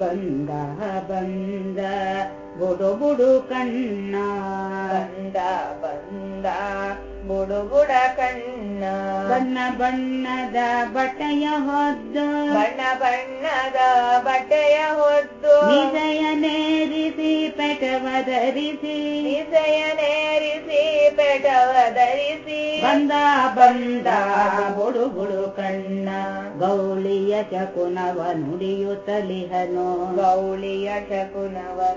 ಬಂದ ಬಂದ ಬುಡು ಬುಡು ಕಣ್ಣ ಬಂದ ಬಂದ ಬುಡು ಬುಡ ಕಣ್ಣ ಬಣ್ಣ ಬಣ್ಣದ ಬಟ್ಟೆಯ ಹೊದ್ದು ಬಣ್ಣ ಬಣ್ಣದ ಬಟ್ಟೆಯ ಹೊದ್ದು ಹೃದಯ ನೇರಿಸಿ ಪೆಟವ ಧರಿಸಿ ಹೃದಯ ನೇರಿಸಿ ಪೆಟವ ಧರಿಸಿ ಬಂದ ಬಂದ ಚಿನ್ನ ಗೌಳಿಯ पुनव ನುಡಿಯುತ್ತಲಿಹನು ಗೌಳಿಯ च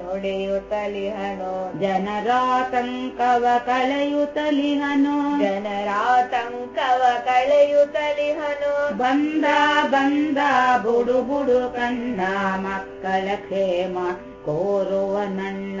ನುಡಿಯುತ್ತಲಿಹನು ಜನರಾತಂಕವ ಕಳೆಯುತ್ತಲಿಹನು ಜನರಾತಂಕವ ಕಳೆಯುತ್ತಲಿಹನು ಬಂದ ಬಂದ ಬುಡು ಬುಡು बा ಮಕ್ಕಳ ಕ್ಷೇಮ ಕೋರುವ ನನ್ನ